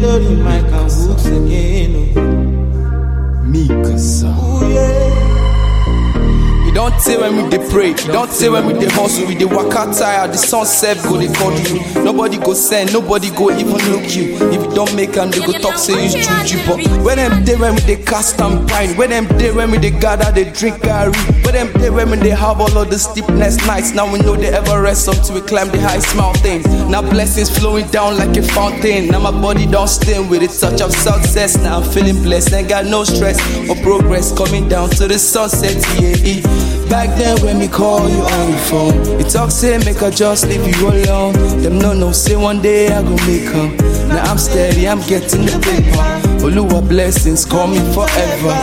lórí Mike and Woods again. Oh. Mikasa. Say when we dey pray, don't say when we dey hustle, we dey waka tire, the sun self go dey call you. Nobody go send, nobody go even look you. If you don't make am, they go talk say you juju. But when them day when we dey cast and pine, when them day when we dey gather, they drink garri. When them day when we dey have all of the sleepless nights, now we know they ever rest up until we climb the highest mountains. Now blessings flowing down like a fountain. Now my body don't stain with a touch of success. Now I'm feeling blessed, ain't got no stress or progress coming down to the sunset. Yeah. Back then when me call you on the phone, you talk say make I just leave you alone. Them no no say one day I go make come. Now I'm steady, I'm getting the paper. Oluwa blessings call me forever.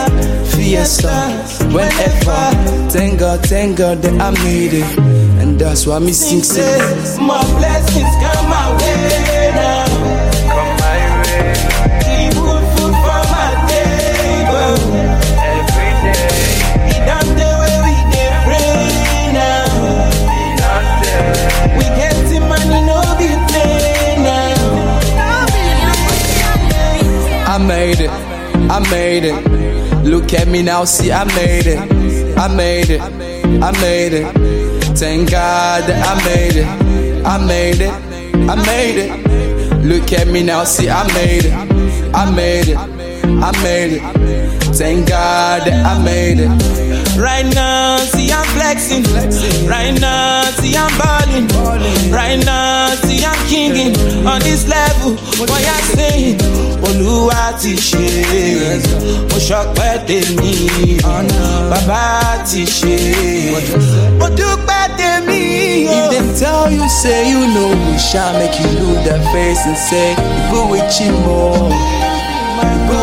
Fiesta, whenever. Thank God, thank God that I made it, and that's why me sing. Say, more blessings come my way now. I made it, I made it. Look at me now, see I made it, I made it, I made it. Thank God that I made it, I made it, I made it. Look at me now, see I made it, I made it, I made it. Thank God that I made it. Right now, see I'm flexing. Right now, see I'm balling. On this level. What you saying? Olúwa ti ṣe, mo ṣọpẹ́ tèmi, bàbá ti ṣe, mo dúpẹ́ tèmi. If them tell you, say you know, we shall make you lose that face and say, you go with Chimo, you go